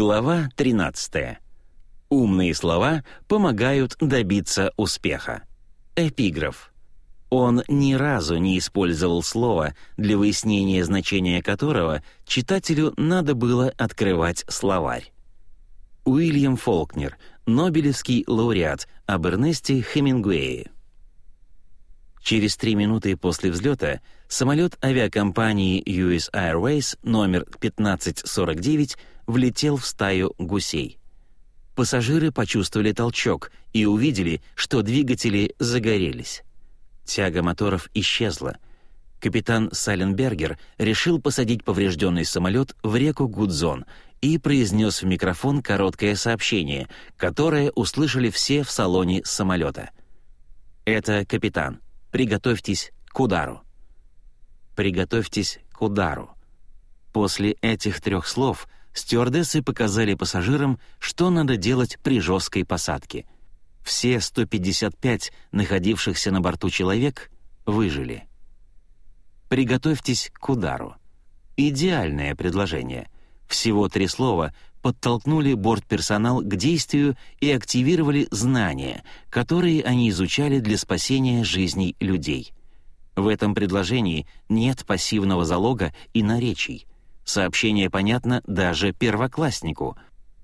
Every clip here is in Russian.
Глава 13. Умные слова помогают добиться успеха. Эпиграф. Он ни разу не использовал слово, для выяснения значения которого читателю надо было открывать словарь. Уильям Фолкнер, Нобелевский лауреат об Эрнесте Хемингуэе. Через три минуты после взлета самолет авиакомпании US Airways номер 1549 влетел в стаю гусей. Пассажиры почувствовали толчок и увидели, что двигатели загорелись. Тяга моторов исчезла. Капитан Сайленбергер решил посадить поврежденный самолет в реку Гудзон и произнес в микрофон короткое сообщение, которое услышали все в салоне самолета. «Это капитан. Приготовьтесь к удару». «Приготовьтесь к удару». После этих трех слов стюардессы показали пассажирам, что надо делать при жесткой посадке. Все 155 находившихся на борту человек выжили. Приготовьтесь к удару. Идеальное предложение. Всего три слова подтолкнули бортперсонал к действию и активировали знания, которые они изучали для спасения жизней людей. В этом предложении нет пассивного залога и наречий — Сообщение понятно даже первокласснику.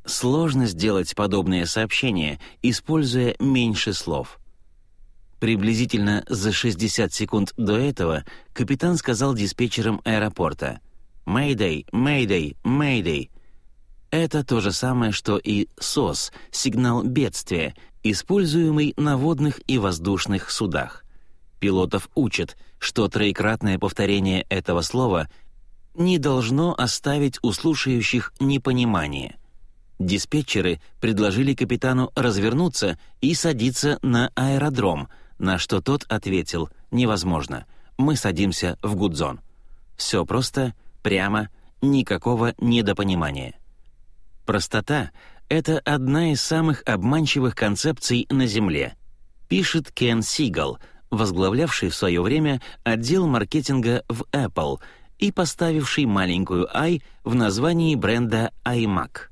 Сложно сделать подобное сообщение, используя меньше слов. Приблизительно за 60 секунд до этого капитан сказал диспетчерам аэропорта «Мэйдэй, Мэйдэй, Мэйдэй». Это то же самое, что и СОС, сигнал бедствия, используемый на водных и воздушных судах. Пилотов учат, что троекратное повторение этого слова не должно оставить у слушающих непонимание. Диспетчеры предложили капитану развернуться и садиться на аэродром, на что тот ответил «невозможно, мы садимся в Гудзон». Все просто, прямо, никакого недопонимания. Простота — это одна из самых обманчивых концепций на Земле, пишет Кен Сигал, возглавлявший в свое время отдел маркетинга в Apple — и поставивший маленькую «i» в названии бренда iMac.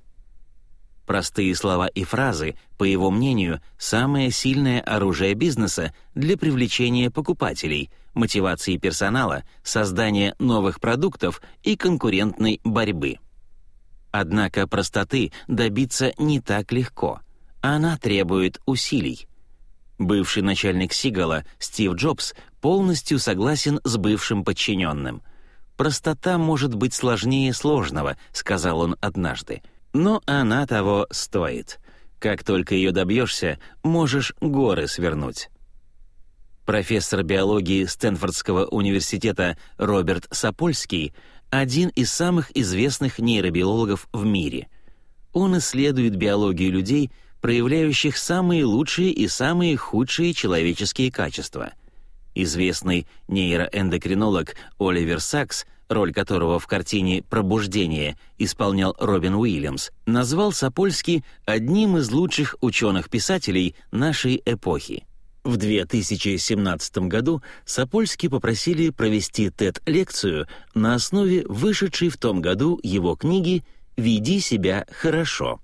Простые слова и фразы, по его мнению, самое сильное оружие бизнеса для привлечения покупателей, мотивации персонала, создания новых продуктов и конкурентной борьбы. Однако простоты добиться не так легко. Она требует усилий. Бывший начальник Сигала, Стив Джобс, полностью согласен с бывшим подчиненным — «Простота может быть сложнее сложного», — сказал он однажды. «Но она того стоит. Как только ее добьешься, можешь горы свернуть». Профессор биологии Стэнфордского университета Роберт Сапольский — один из самых известных нейробиологов в мире. Он исследует биологию людей, проявляющих самые лучшие и самые худшие человеческие качества — Известный нейроэндокринолог Оливер Сакс, роль которого в картине «Пробуждение» исполнял Робин Уильямс, назвал Сапольски одним из лучших ученых-писателей нашей эпохи. В 2017 году Сапольски попросили провести TED-лекцию на основе вышедшей в том году его книги «Веди себя хорошо».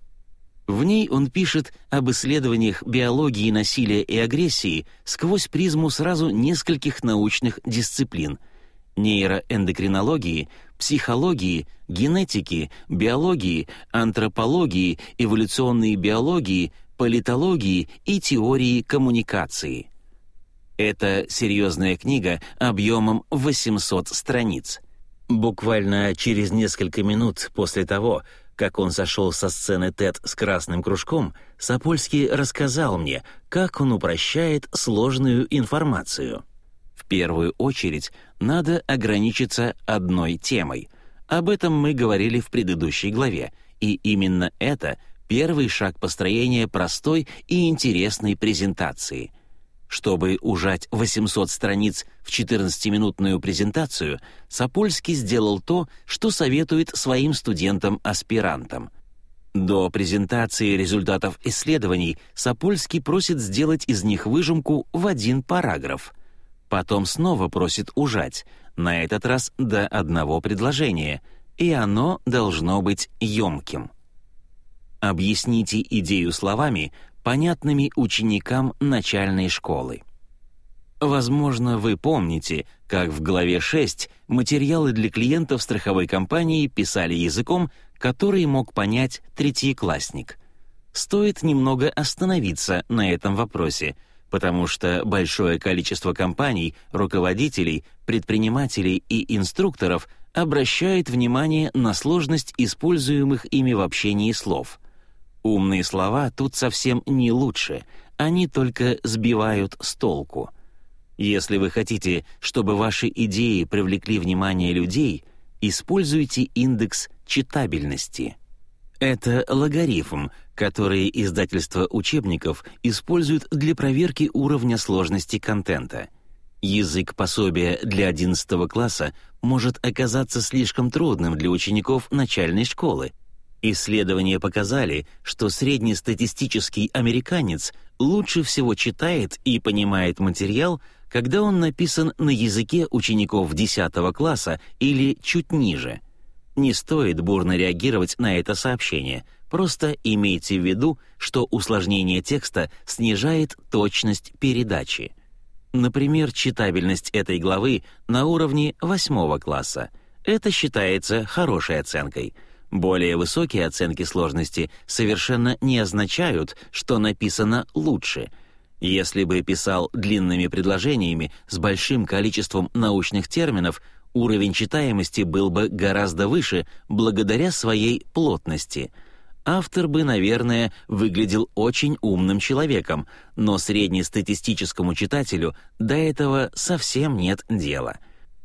В ней он пишет об исследованиях биологии насилия и агрессии сквозь призму сразу нескольких научных дисциплин — нейроэндокринологии, психологии, генетики, биологии, антропологии, эволюционной биологии, политологии и теории коммуникации. Это серьезная книга объемом 800 страниц. Буквально через несколько минут после того, как он сошел со сцены ТЭД с красным кружком, Сапольский рассказал мне, как он упрощает сложную информацию. В первую очередь надо ограничиться одной темой. Об этом мы говорили в предыдущей главе, и именно это первый шаг построения простой и интересной презентации — чтобы ужать 800 страниц в 14-минутную презентацию, Сапольский сделал то, что советует своим студентам-аспирантам. До презентации результатов исследований Сапольский просит сделать из них выжимку в один параграф. Потом снова просит ужать, на этот раз до одного предложения, и оно должно быть емким. Объясните идею словами, понятными ученикам начальной школы. Возможно, вы помните, как в главе 6 материалы для клиентов страховой компании писали языком, который мог понять третьеклассник. Стоит немного остановиться на этом вопросе, потому что большое количество компаний, руководителей, предпринимателей и инструкторов обращает внимание на сложность используемых ими в общении слов. Умные слова тут совсем не лучше, они только сбивают с толку — если вы хотите, чтобы ваши идеи привлекли внимание людей, используйте индекс читабельности. Это логарифм, который издательство учебников использует для проверки уровня сложности контента. Язык пособия для 11 класса может оказаться слишком трудным для учеников начальной школы. Исследования показали, что среднестатистический американец лучше всего читает и понимает материал, когда он написан на языке учеников 10 класса или чуть ниже. Не стоит бурно реагировать на это сообщение, просто имейте в виду, что усложнение текста снижает точность передачи. Например, читабельность этой главы на уровне 8 класса. Это считается хорошей оценкой. Более высокие оценки сложности совершенно не означают, что написано лучше — если бы писал длинными предложениями с большим количеством научных терминов, уровень читаемости был бы гораздо выше благодаря своей плотности. Автор бы, наверное, выглядел очень умным человеком, но среднестатистическому читателю до этого совсем нет дела.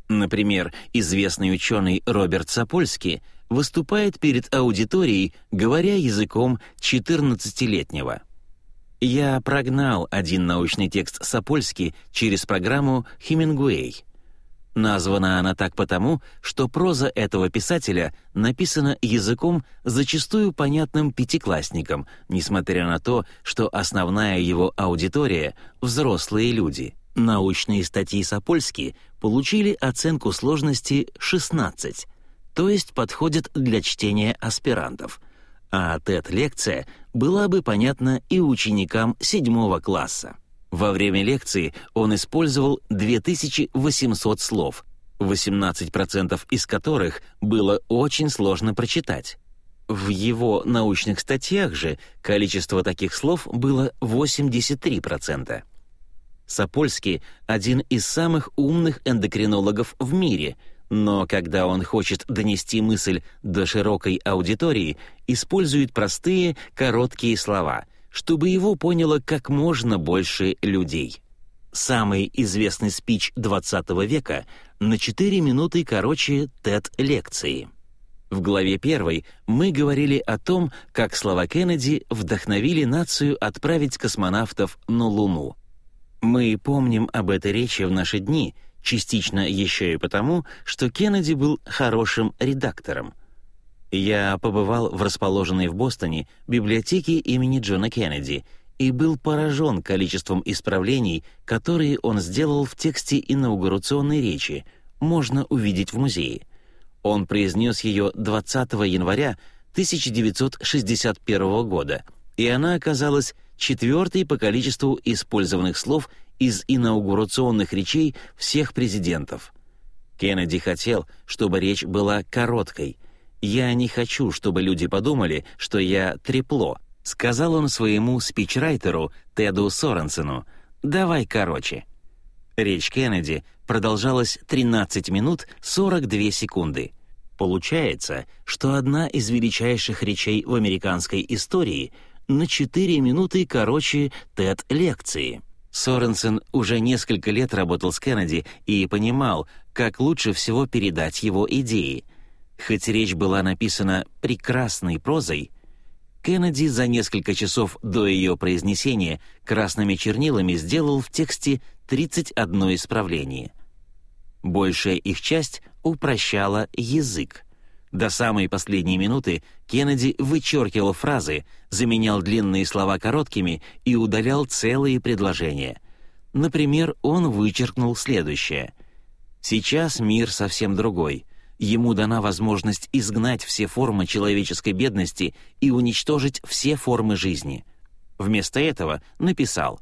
Например, известный ученый Роберт Сапольский выступает перед аудиторией, говоря языком 14-летнего. Я прогнал один научный текст Сапольски через программу «Хемингуэй». Названа она так потому, что проза этого писателя написана языком, зачастую понятным пятиклассникам, несмотря на то, что основная его аудитория — взрослые люди. Научные статьи Сапольски получили оценку сложности 16, то есть подходят для чтения аспирантов — а TED-лекция была бы понятна и ученикам седьмого класса. Во время лекции он использовал 2800 слов, 18% из которых было очень сложно прочитать. В его научных статьях же количество таких слов было 83%. Сапольский — один из самых умных эндокринологов в мире — но когда он хочет донести мысль до широкой аудитории, использует простые, короткие слова, чтобы его поняло как можно больше людей. Самый известный спич 20 века на 4 минуты короче TED-лекции. В главе 1 мы говорили о том, как слова Кеннеди вдохновили нацию отправить космонавтов на Луну. Мы помним об этой речи в наши дни — частично еще и потому, что Кеннеди был хорошим редактором. Я побывал в расположенной в Бостоне библиотеке имени Джона Кеннеди и был поражен количеством исправлений, которые он сделал в тексте инаугурационной речи, можно увидеть в музее. Он произнес ее 20 января 1961 года, и она оказалась четвертой по количеству использованных слов из инаугурационных речей всех президентов. Кеннеди хотел, чтобы речь была короткой. «Я не хочу, чтобы люди подумали, что я трепло», сказал он своему спичрайтеру Теду Соренсену. «Давай короче». Речь Кеннеди продолжалась 13 минут 42 секунды. Получается, что одна из величайших речей в американской истории на 4 минуты короче TED-лекции. Соренсен уже несколько лет работал с Кеннеди и понимал, как лучше всего передать его идеи. Хоть речь была написана прекрасной прозой, Кеннеди за несколько часов до ее произнесения красными чернилами сделал в тексте 31 исправление. Большая их часть упрощала язык. До самой последней минуты Кеннеди вычеркивал фразы, заменял длинные слова короткими и удалял целые предложения. Например, он вычеркнул следующее. «Сейчас мир совсем другой. ему дана возможность изгнать все формы человеческой бедности и уничтожить все формы жизни. Вместо этого написал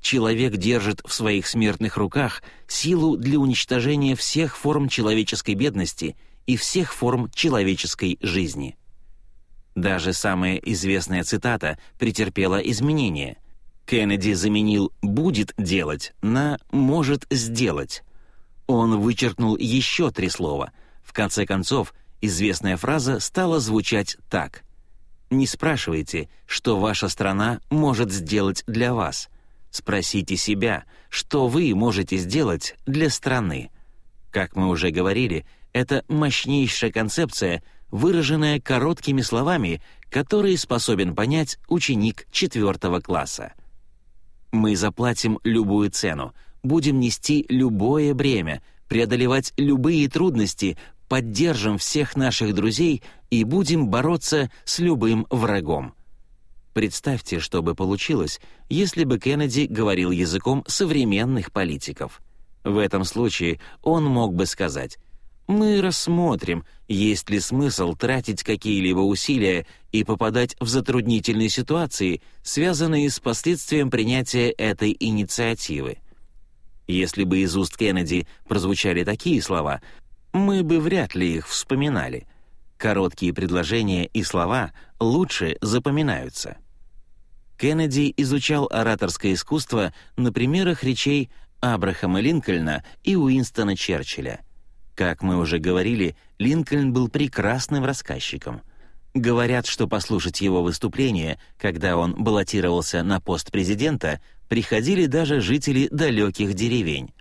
«Человек держит в своих смертных руках силу для уничтожения всех форм человеческой бедности и всех форм человеческой жизни». Даже самая известная цитата претерпела изменения. Кеннеди заменил «будет делать» на «может сделать». Он вычеркнул еще три слова. В конце концов, известная фраза стала звучать так. «Не спрашивайте, что ваша страна может сделать для вас. Спросите себя, что вы можете сделать для страны». Как мы уже говорили, это мощнейшая концепция — выраженное короткими словами, которые способен понять ученик четвертого класса. Мы заплатим любую цену, будем нести любое бремя, преодолевать любые трудности, поддержим всех наших друзей и будем бороться с любым врагом. Представьте, что бы получилось, если бы Кеннеди говорил языком современных политиков. В этом случае он мог бы сказать мы рассмотрим, есть ли смысл тратить какие-либо усилия и попадать в затруднительные ситуации, связанные с последствием принятия этой инициативы. Если бы из уст Кеннеди прозвучали такие слова, мы бы вряд ли их вспоминали. Короткие предложения и слова лучше запоминаются. Кеннеди изучал ораторское искусство на примерах речей Абрахама Линкольна и Уинстона Черчилля — как мы уже говорили, Линкольн был прекрасным рассказчиком. Говорят, что послушать его выступление, когда он баллотировался на пост президента, приходили даже жители далеких деревень.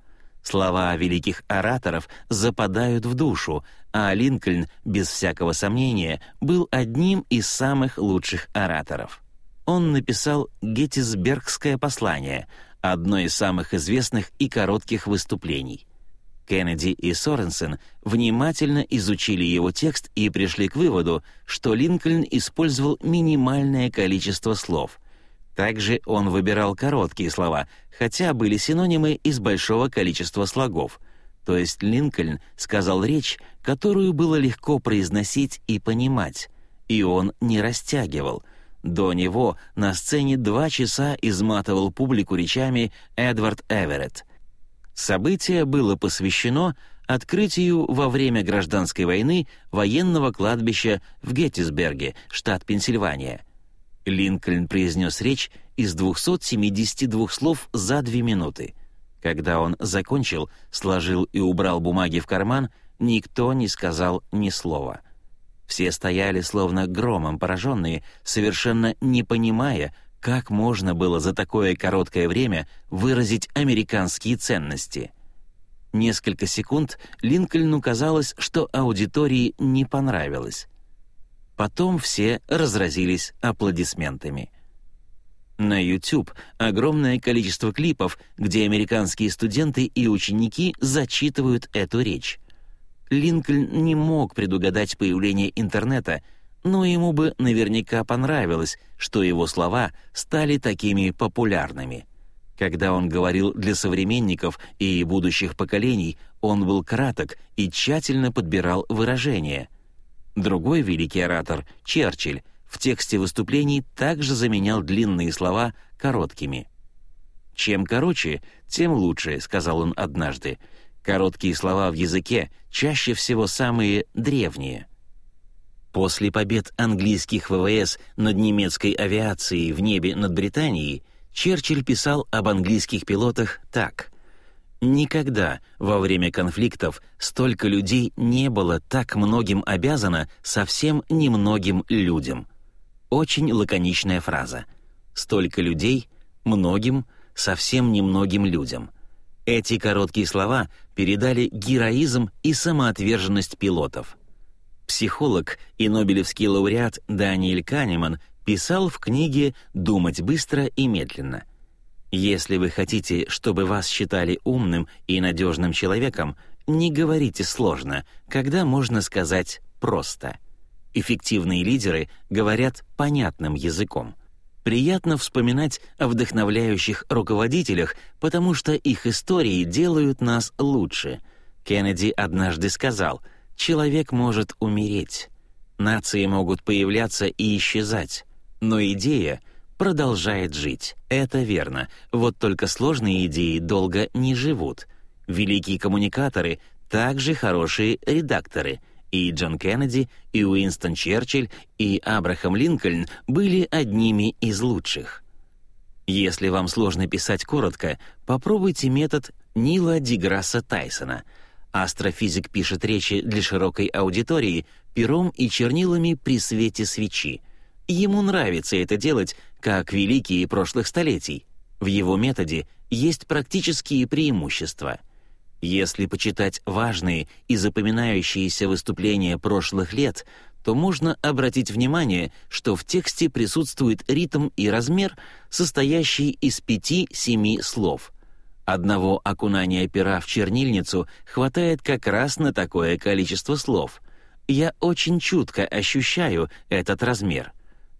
Слова великих ораторов западают в душу, а Линкольн, без всякого сомнения, был одним из самых лучших ораторов. Он написал «Геттисбергское послание», одно из самых известных и коротких выступлений — Кеннеди и Соренсен внимательно изучили его текст и пришли к выводу, что Линкольн использовал минимальное количество слов. Также он выбирал короткие слова, хотя были синонимы из большого количества слогов. То есть Линкольн сказал речь, которую было легко произносить и понимать, и он не растягивал. До него на сцене два часа изматывал публику речами Эдвард Эверетт — Событие было посвящено открытию во время гражданской войны военного кладбища в Геттисберге, штат Пенсильвания. Линкольн произнес речь из 272 слов за две минуты. Когда он закончил, сложил и убрал бумаги в карман, никто не сказал ни слова. Все стояли словно громом пораженные, совершенно не понимая, как можно было за такое короткое время выразить американские ценности? Несколько секунд Линкольну казалось, что аудитории не понравилось. Потом все разразились аплодисментами. На YouTube огромное количество клипов, где американские студенты и ученики зачитывают эту речь. Линкольн не мог предугадать появление интернета — но ему бы наверняка понравилось, что его слова стали такими популярными. Когда он говорил для современников и будущих поколений, он был краток и тщательно подбирал выражения. Другой великий оратор, Черчилль, в тексте выступлений также заменял длинные слова короткими. «Чем короче, тем лучше», — сказал он однажды. «Короткие слова в языке чаще всего самые древние». После побед английских ВВС над немецкой авиацией в небе над Британией Черчилль писал об английских пилотах так. «Никогда во время конфликтов столько людей не было так многим обязано совсем немногим людям». Очень лаконичная фраза. «Столько людей, многим, совсем немногим людям». Эти короткие слова передали героизм и самоотверженность пилотов — Психолог и нобелевский лауреат Даниэль Канеман писал в книге «Думать быстро и медленно». Если вы хотите, чтобы вас считали умным и надежным человеком, не говорите сложно, когда можно сказать просто. Эффективные лидеры говорят понятным языком. Приятно вспоминать о вдохновляющих руководителях, потому что их истории делают нас лучше. Кеннеди однажды сказал — человек может умереть. Нации могут появляться и исчезать. Но идея продолжает жить. Это верно. Вот только сложные идеи долго не живут. Великие коммуникаторы также хорошие редакторы. И Джон Кеннеди, и Уинстон Черчилль, и Абрахам Линкольн были одними из лучших. Если вам сложно писать коротко, попробуйте метод Нила Деграсса Тайсона. Астрофизик пишет речи для широкой аудитории пером и чернилами при свете свечи. Ему нравится это делать, как великие прошлых столетий. В его методе есть практические преимущества — если почитать важные и запоминающиеся выступления прошлых лет, то можно обратить внимание, что в тексте присутствует ритм и размер, состоящий из пяти-семи слов. Одного окунания пера в чернильницу хватает как раз на такое количество слов. Я очень чутко ощущаю этот размер.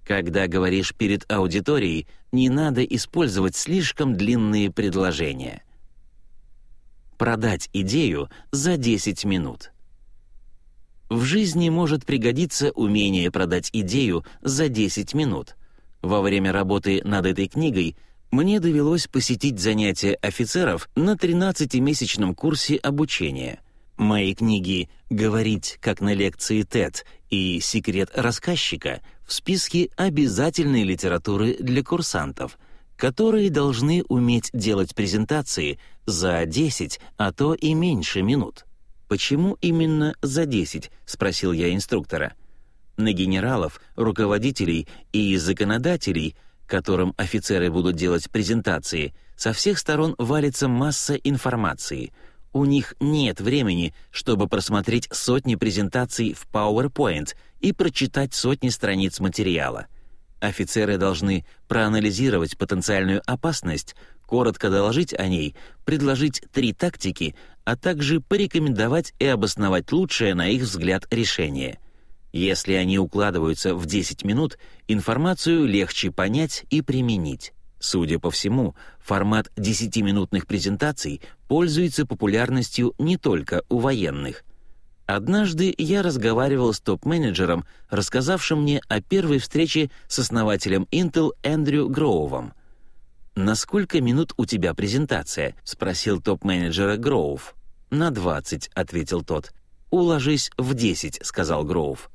Когда говоришь перед аудиторией, не надо использовать слишком длинные предложения — продать идею за 10 минут. В жизни может пригодиться умение продать идею за 10 минут. Во время работы над этой книгой мне довелось посетить занятия офицеров на 13-месячном курсе обучения. Мои книги «Говорить, как на лекции ТЭД» и «Секрет рассказчика» в списке обязательной литературы для курсантов — которые должны уметь делать презентации за 10, а то и меньше минут. «Почему именно за 10?» — спросил я инструктора. На генералов, руководителей и законодателей, которым офицеры будут делать презентации, со всех сторон валится масса информации. У них нет времени, чтобы просмотреть сотни презентаций в PowerPoint и прочитать сотни страниц материала. Офицеры должны проанализировать потенциальную опасность, коротко доложить о ней, предложить три тактики, а также порекомендовать и обосновать лучшее, на их взгляд, решение. Если они укладываются в 10 минут, информацию легче понять и применить. Судя по всему, формат 10-минутных презентаций пользуется популярностью не только у военных — Однажды я разговаривал с топ-менеджером, рассказавшим мне о первой встрече с основателем Intel Эндрю Гроувом. «На сколько минут у тебя презентация?» — спросил топ-менеджера Гроув. «На 20», — ответил тот. «Уложись в 10», — сказал Гроув.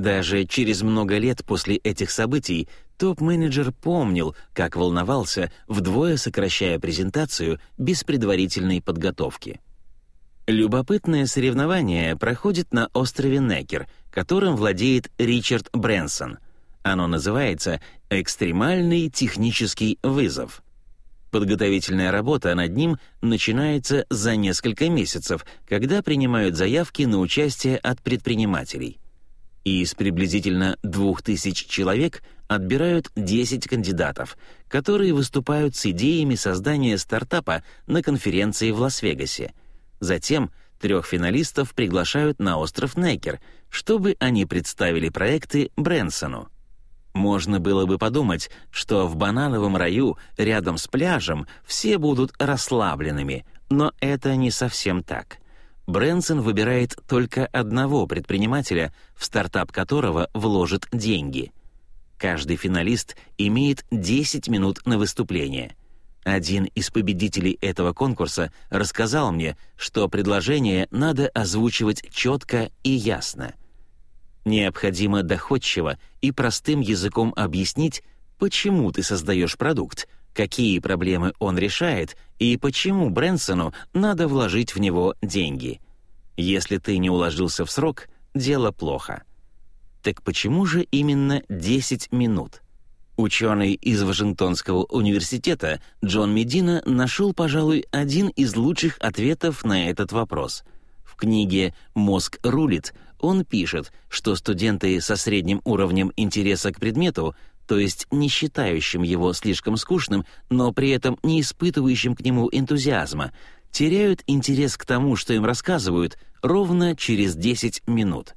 Даже через много лет после этих событий топ-менеджер помнил, как волновался, вдвое сокращая презентацию без предварительной подготовки. Любопытное соревнование проходит на острове Некер, которым владеет Ричард Брэнсон. Оно называется «Экстремальный технический вызов». Подготовительная работа над ним начинается за несколько месяцев, когда принимают заявки на участие от предпринимателей. Из приблизительно 2000 человек отбирают 10 кандидатов, которые выступают с идеями создания стартапа на конференции в Лас-Вегасе — Затем трех финалистов приглашают на остров Некер, чтобы они представили проекты Брэнсону. Можно было бы подумать, что в банановом раю рядом с пляжем все будут расслабленными, но это не совсем так. Брэнсон выбирает только одного предпринимателя, в стартап которого вложит деньги. Каждый финалист имеет 10 минут на выступление — один из победителей этого конкурса рассказал мне, что предложение надо озвучивать четко и ясно. Необходимо доходчиво и простым языком объяснить, почему ты создаешь продукт, какие проблемы он решает и почему Брэнсону надо вложить в него деньги. Если ты не уложился в срок, дело плохо. Так почему же именно 10 минут? Ученый из Вашингтонского университета Джон Медина нашел, пожалуй, один из лучших ответов на этот вопрос. В книге «Мозг рулит» он пишет, что студенты со средним уровнем интереса к предмету, то есть не считающим его слишком скучным, но при этом не испытывающим к нему энтузиазма, теряют интерес к тому, что им рассказывают, ровно через 10 минут.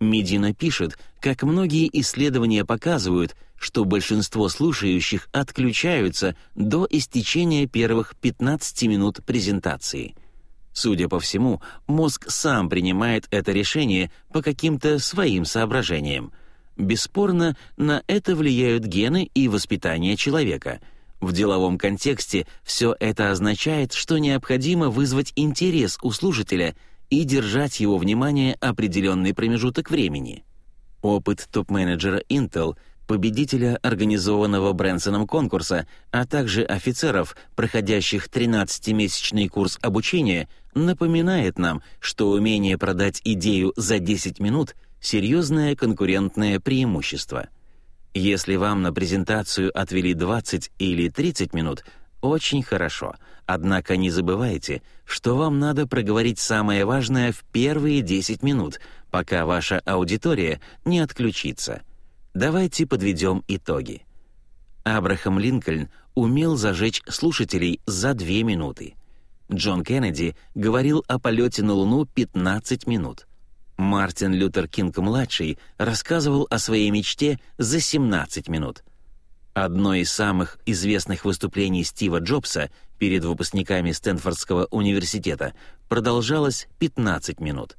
Медина пишет, как многие исследования показывают – что большинство слушающих отключаются до истечения первых 15 минут презентации. Судя по всему, мозг сам принимает это решение по каким-то своим соображениям. Бесспорно, на это влияют гены и воспитание человека. В деловом контексте все это означает, что необходимо вызвать интерес у слушателя и держать его внимание определенный промежуток времени. Опыт топ-менеджера Intel победителя организованного Брэнсоном конкурса, а также офицеров, проходящих 13-месячный курс обучения, напоминает нам, что умение продать идею за 10 минут — серьезное конкурентное преимущество. Если вам на презентацию отвели 20 или 30 минут, очень хорошо. Однако не забывайте, что вам надо проговорить самое важное в первые 10 минут, пока ваша аудитория не отключится — Давайте подведем итоги. Абрахам Линкольн умел зажечь слушателей за две минуты. Джон Кеннеди говорил о полете на Луну 15 минут. Мартин Лютер Кинг-младший рассказывал о своей мечте за 17 минут. Одно из самых известных выступлений Стива Джобса перед выпускниками Стэнфордского университета продолжалось 15 минут.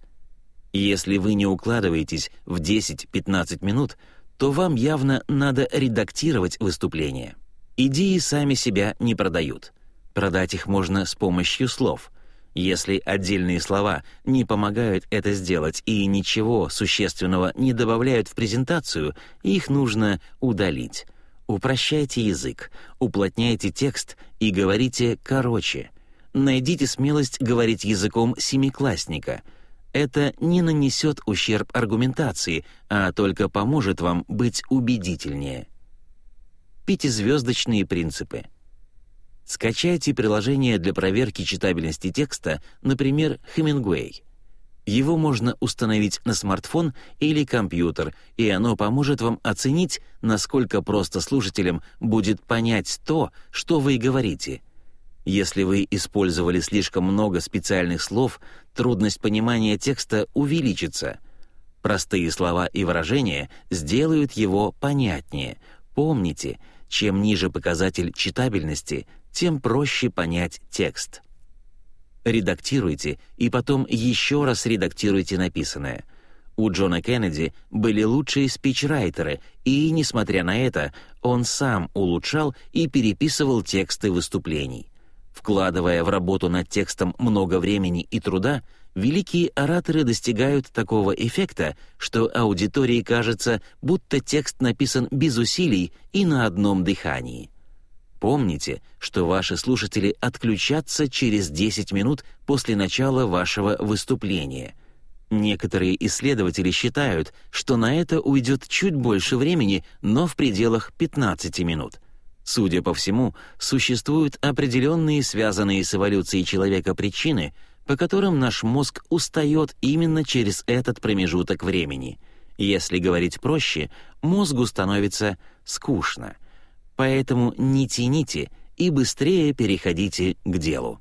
Если вы не укладываетесь в 10-15 минут, то вам явно надо редактировать выступление. Идеи сами себя не продают. Продать их можно с помощью слов. Если отдельные слова не помогают это сделать и ничего существенного не добавляют в презентацию, их нужно удалить. Упрощайте язык, уплотняйте текст и говорите короче. Найдите смелость говорить языком семиклассника — это не нанесет ущерб аргументации, а только поможет вам быть убедительнее. Пятизвездочные принципы. Скачайте приложение для проверки читабельности текста, например, Hemingway. Его можно установить на смартфон или компьютер, и оно поможет вам оценить, насколько просто слушателям будет понять то, что вы говорите — если вы использовали слишком много специальных слов, трудность понимания текста увеличится. Простые слова и выражения сделают его понятнее. Помните, чем ниже показатель читабельности, тем проще понять текст. Редактируйте и потом еще раз редактируйте написанное. У Джона Кеннеди были лучшие спичрайтеры, и, несмотря на это, он сам улучшал и переписывал тексты выступлений. Вкладывая в работу над текстом много времени и труда, великие ораторы достигают такого эффекта, что аудитории кажется, будто текст написан без усилий и на одном дыхании. Помните, что ваши слушатели отключатся через 10 минут после начала вашего выступления. Некоторые исследователи считают, что на это уйдет чуть больше времени, но в пределах 15 минут — Судя по всему, существуют определенные связанные с эволюцией человека причины, по которым наш мозг устает именно через этот промежуток времени. Если говорить проще, мозгу становится скучно. Поэтому не тяните и быстрее переходите к делу.